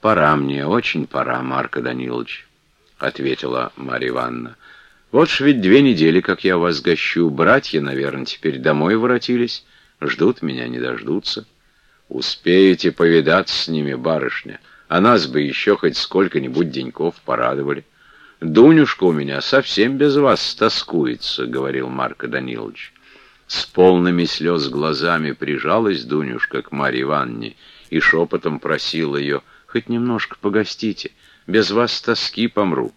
«Пора мне, очень пора, Марко Данилович», — ответила Марья Ивановна. «Вот ж ведь две недели, как я вас гощу. Братья, наверное, теперь домой воротились. Ждут меня, не дождутся. Успеете повидаться с ними, барышня, а нас бы еще хоть сколько-нибудь деньков порадовали». «Дунюшка у меня совсем без вас тоскуется», — говорил Марко Данилович. С полными слез глазами прижалась Дунюшка к Марье Ивановне и шепотом просил ее, «Хоть немножко погостите, без вас тоски помру».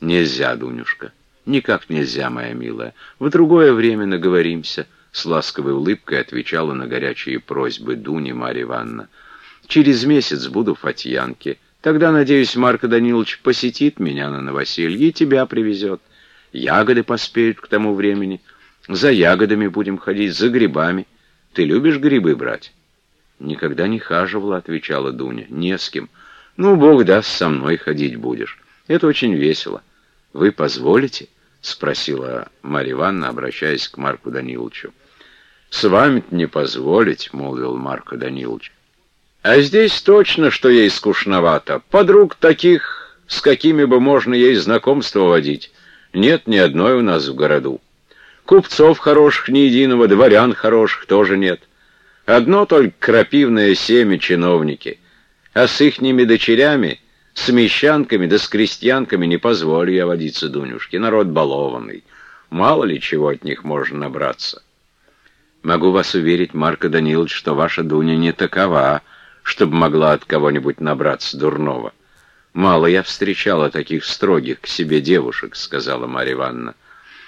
«Нельзя, Дунюшка, никак нельзя, моя милая, в другое время наговоримся», — с ласковой улыбкой отвечала на горячие просьбы Дуни Марья Ивановна. «Через месяц буду в Фатьянке». Тогда, надеюсь, Марко Данилович посетит меня на новоселье и тебя привезет. Ягоды поспеют к тому времени. За ягодами будем ходить, за грибами. Ты любишь грибы брать? Никогда не хаживала, отвечала Дуня. Не с кем. Ну, Бог даст, со мной ходить будешь. Это очень весело. Вы позволите? Спросила Марья Ивановна, обращаясь к Марку Даниловичу. «С вами не позволить», — молвил Марко Данилович. А здесь точно, что ей скучновато. Подруг таких, с какими бы можно ей знакомство водить, нет ни одной у нас в городу. Купцов хороших ни единого, дворян хороших тоже нет. Одно только крапивное семя чиновники. А с ихними дочерями, с мещанками да с крестьянками не позволю я водиться, Дунюшки. Народ балованный. Мало ли чего от них можно набраться. Могу вас уверить, Марко Данилович, что ваша Дуня не такова, — чтобы могла от кого-нибудь набраться дурного. «Мало я встречала таких строгих к себе девушек», — сказала Марья Ивановна.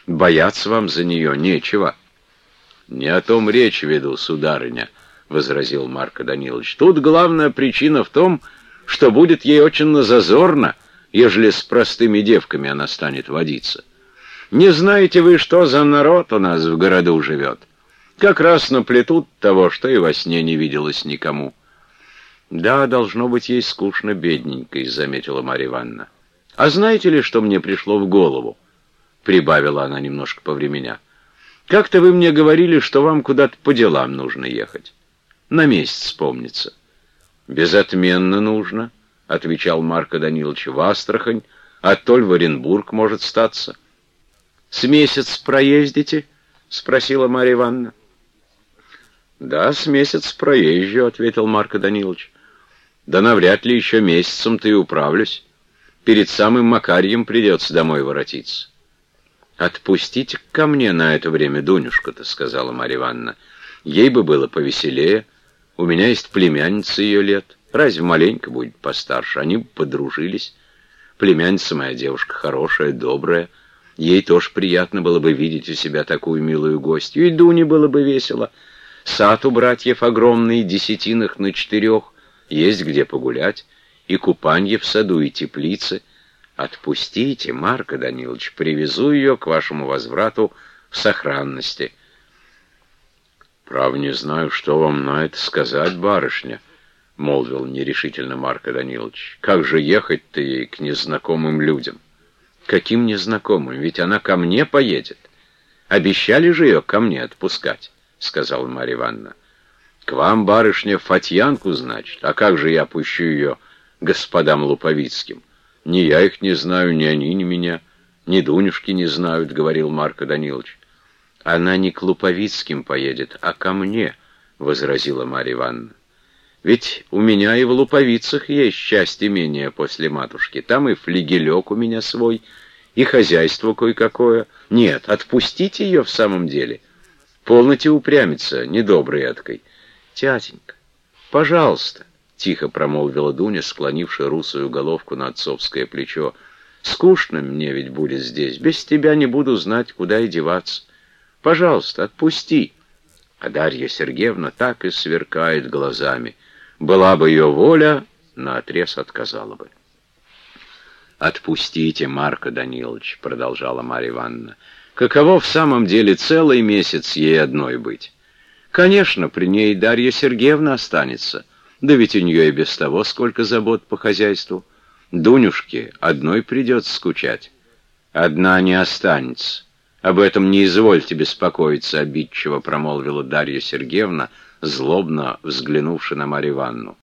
«Бояться вам за нее нечего». «Не о том речь веду, сударыня», — возразил Марко Данилович. «Тут главная причина в том, что будет ей очень назазорно, ежели с простыми девками она станет водиться. Не знаете вы, что за народ у нас в городу живет? Как раз наплетут того, что и во сне не виделось никому». «Да, должно быть, ей скучно бедненькой», — заметила Марья Ивановна. «А знаете ли, что мне пришло в голову?» — прибавила она немножко по времени. «Как-то вы мне говорили, что вам куда-то по делам нужно ехать. На месяц помнится». «Безотменно нужно», — отвечал Марко Данилович, — «в Астрахань, а толь в Оренбург может статься». «С месяц проездите?» — спросила Марья Ивановна. «Да, с месяц проезжу», — ответил Марко Данилович. Да навряд ли еще месяцем-то и управлюсь. Перед самым Макарьем придется домой воротиться. «Отпустите ко мне на это время Дунюшку-то», — сказала Марья Ивановна. «Ей бы было повеселее. У меня есть племянница ее лет. Разве маленько будет постарше? Они бы подружились. Племянница моя девушка хорошая, добрая. Ей тоже приятно было бы видеть у себя такую милую гостью. И Дуне было бы весело. Сад у братьев огромный, десятинах на четырех есть где погулять, и купанье в саду, и теплицы. Отпустите, Марко Данилович, привезу ее к вашему возврату в сохранности. Прав не знаю, что вам на это сказать, барышня, — молвил нерешительно Марко Данилович. Как же ехать-то ей к незнакомым людям? Каким незнакомым? Ведь она ко мне поедет. Обещали же ее ко мне отпускать, — сказала Марья Ивановна. К вам, барышня, Фатьянку, значит? А как же я пущу ее господам Луповицким? Ни я их не знаю, ни они, ни меня, ни Дунюшки не знают, — говорил Марко Данилович. Она не к Луповицким поедет, а ко мне, — возразила Марья Ивановна. Ведь у меня и в Луповицах есть часть имения после матушки. Там и флигелек у меня свой, и хозяйство кое-какое. Нет, отпустите ее в самом деле. Полноте упрямиться, недоброй эткой. «Тятенька, пожалуйста», — тихо промолвила Дуня, склонившая русую головку на отцовское плечо. «Скучно мне ведь будет здесь. Без тебя не буду знать, куда и деваться. Пожалуйста, отпусти». А Дарья Сергеевна так и сверкает глазами. Была бы ее воля, наотрез отказала бы. «Отпустите, Марко Данилович», — продолжала Марья Ивановна. «Каково в самом деле целый месяц ей одной быть?» Конечно, при ней Дарья Сергеевна останется. Да ведь у нее и без того сколько забот по хозяйству. Дунюшке одной придется скучать. Одна не останется. Об этом не извольте беспокоиться, обидчиво промолвила Дарья Сергеевна, злобно взглянувши на Марью Ивановну.